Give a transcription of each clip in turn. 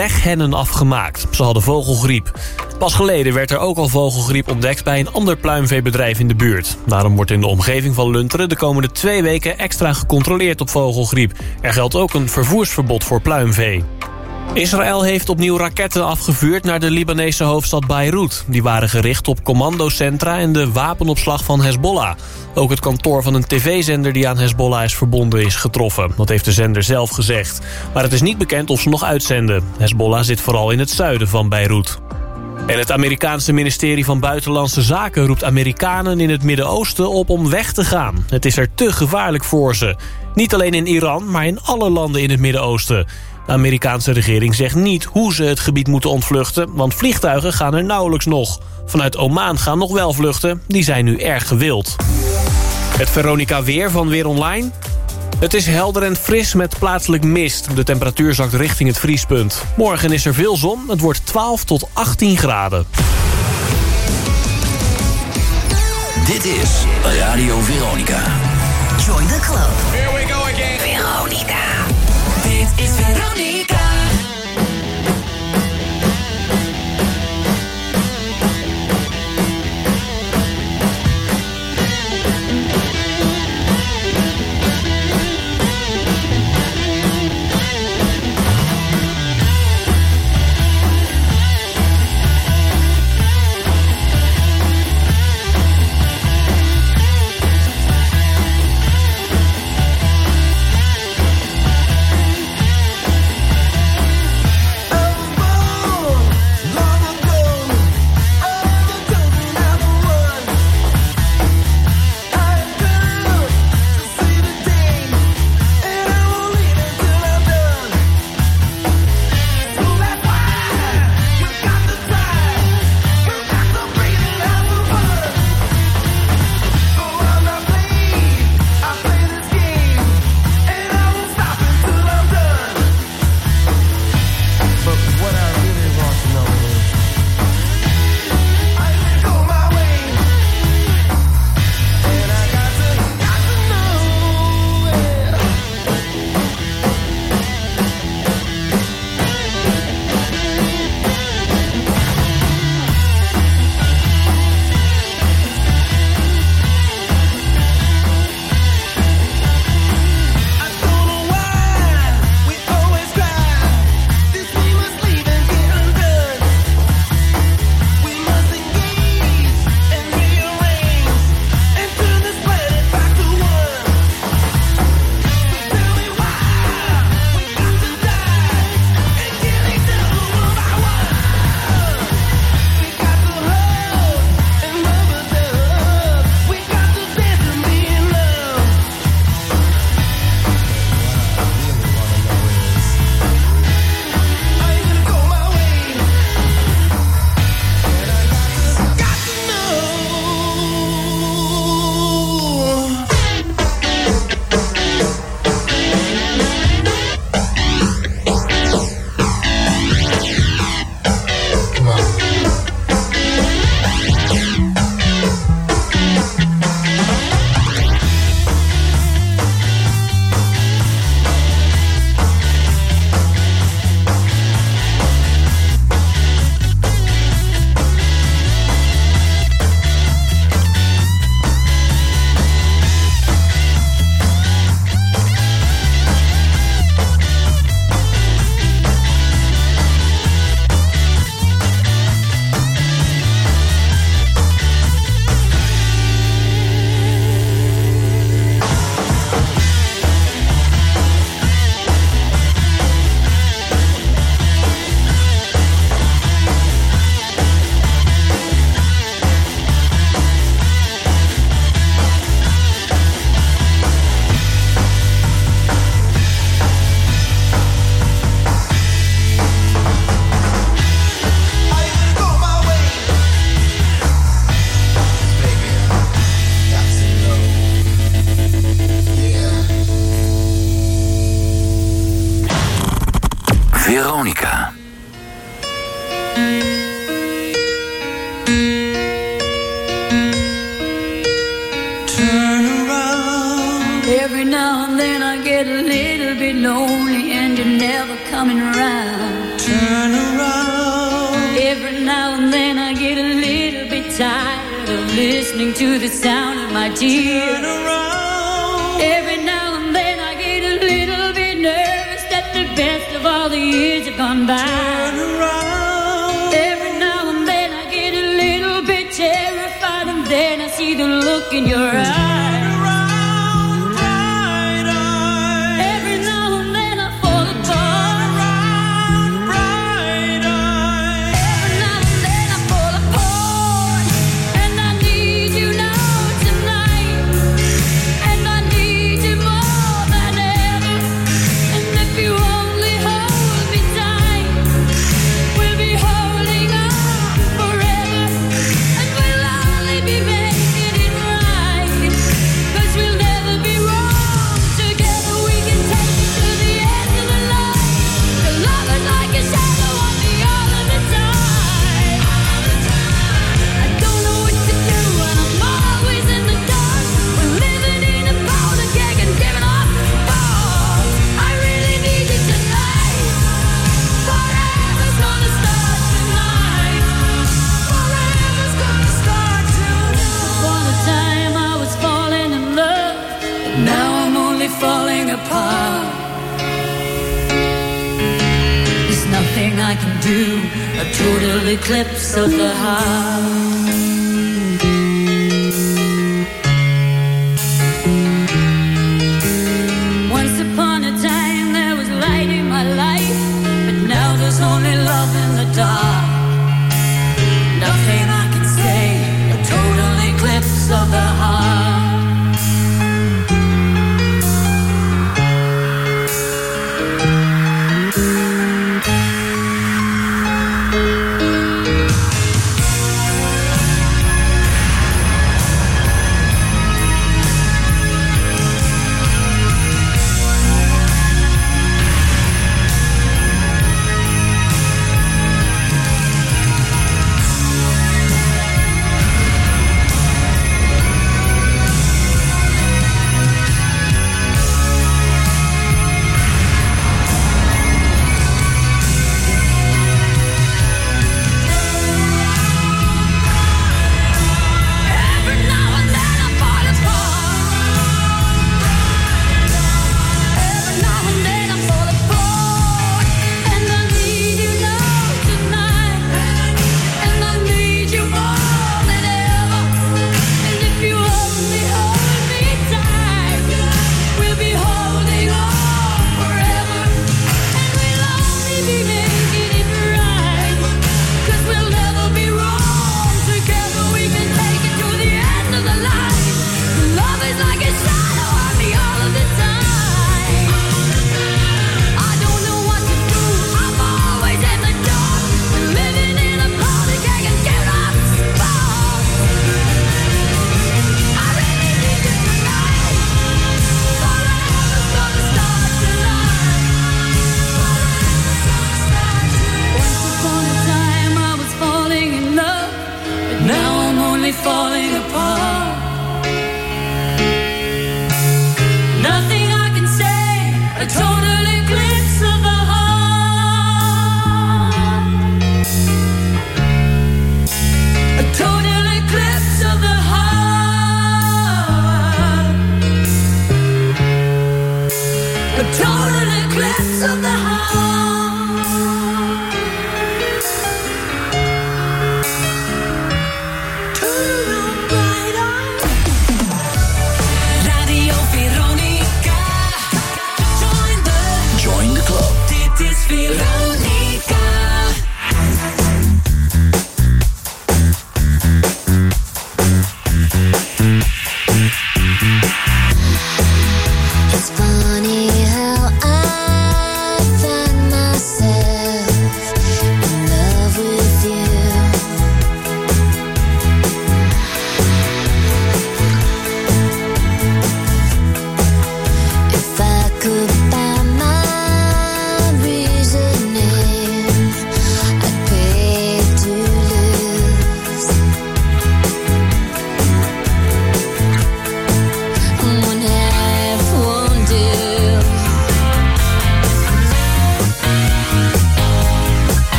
pechhennen afgemaakt. Ze hadden vogelgriep. Pas geleden werd er ook al vogelgriep ontdekt bij een ander pluimveebedrijf in de buurt. Daarom wordt in de omgeving van Lunteren de komende twee weken extra gecontroleerd op vogelgriep. Er geldt ook een vervoersverbod voor pluimvee. Israël heeft opnieuw raketten afgevuurd naar de Libanese hoofdstad Beirut. Die waren gericht op commandocentra en de wapenopslag van Hezbollah. Ook het kantoor van een tv-zender die aan Hezbollah is verbonden is getroffen. Dat heeft de zender zelf gezegd. Maar het is niet bekend of ze nog uitzenden. Hezbollah zit vooral in het zuiden van Beirut. En het Amerikaanse ministerie van Buitenlandse Zaken roept Amerikanen in het Midden-Oosten op om weg te gaan. Het is er te gevaarlijk voor ze. Niet alleen in Iran, maar in alle landen in het Midden-Oosten. De Amerikaanse regering zegt niet hoe ze het gebied moeten ontvluchten... want vliegtuigen gaan er nauwelijks nog. Vanuit Oman gaan nog wel vluchten, die zijn nu erg gewild. Het Veronica Weer van Weer Online. Het is helder en fris met plaatselijk mist. De temperatuur zakt richting het vriespunt. Morgen is er veel zon, het wordt 12 tot 18 graden. Dit is Radio Veronica. Join the club. Here we go. Dit is Veronica.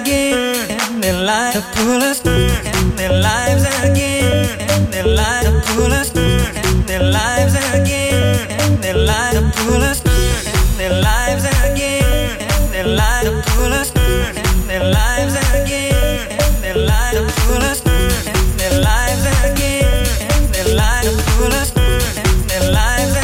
again, and they like to pull us, and their lives again, and they like to pull us, and their lives again, and they like to pull us, and their lives again, and they like to pull us, and their lives again, and they like to pull us, and their lives again, and they like to pull us, and their lives again.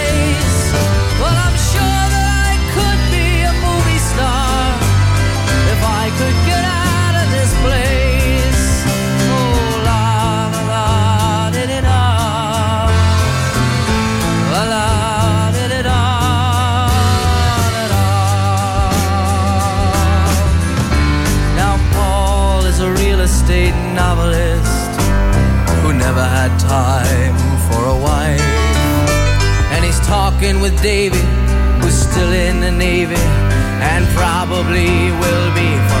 working with David, who's still in the Navy, and probably will be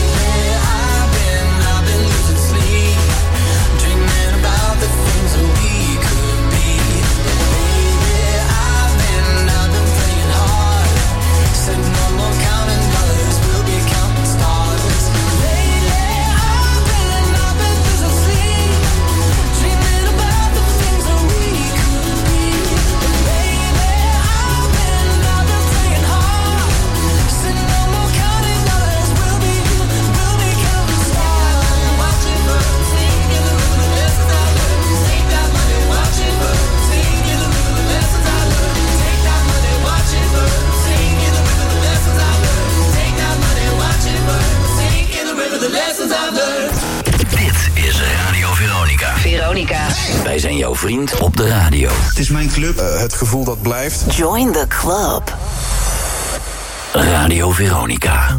op de radio. Het is mijn club, eh, het gevoel dat blijft. Join the club. Radio Veronica.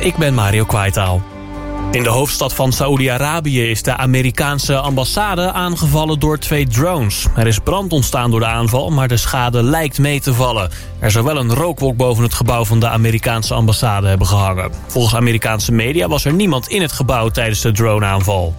Ik ben Mario Kwaitaal. In de hoofdstad van Saoedi-Arabië is de Amerikaanse ambassade aangevallen door twee drones. Er is brand ontstaan door de aanval, maar de schade lijkt mee te vallen. Er zou wel een rookwolk boven het gebouw van de Amerikaanse ambassade hebben gehangen. Volgens Amerikaanse media was er niemand in het gebouw tijdens de droneaanval.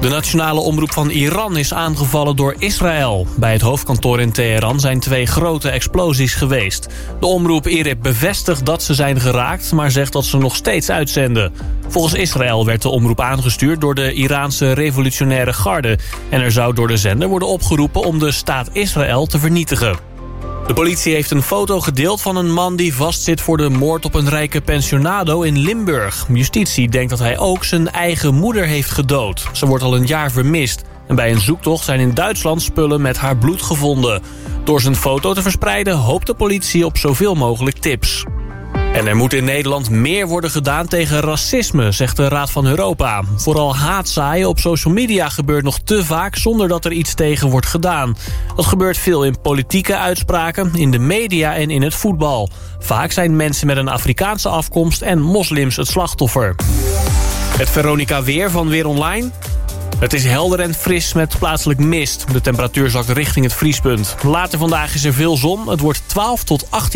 De nationale omroep van Iran is aangevallen door Israël. Bij het hoofdkantoor in Teheran zijn twee grote explosies geweest. De omroep IRIB bevestigt dat ze zijn geraakt... maar zegt dat ze nog steeds uitzenden. Volgens Israël werd de omroep aangestuurd door de Iraanse revolutionaire garde... en er zou door de zender worden opgeroepen om de staat Israël te vernietigen. De politie heeft een foto gedeeld van een man die vastzit voor de moord op een rijke pensionado in Limburg. Justitie denkt dat hij ook zijn eigen moeder heeft gedood. Ze wordt al een jaar vermist. En bij een zoektocht zijn in Duitsland spullen met haar bloed gevonden. Door zijn foto te verspreiden hoopt de politie op zoveel mogelijk tips. En er moet in Nederland meer worden gedaan tegen racisme, zegt de Raad van Europa. Vooral haatzaaien op social media gebeurt nog te vaak zonder dat er iets tegen wordt gedaan. Dat gebeurt veel in politieke uitspraken, in de media en in het voetbal. Vaak zijn mensen met een Afrikaanse afkomst en moslims het slachtoffer. Het Veronica Weer van Weer Online. Het is helder en fris met plaatselijk mist. De temperatuur zakt richting het vriespunt. Later vandaag is er veel zon. Het wordt 12 tot 18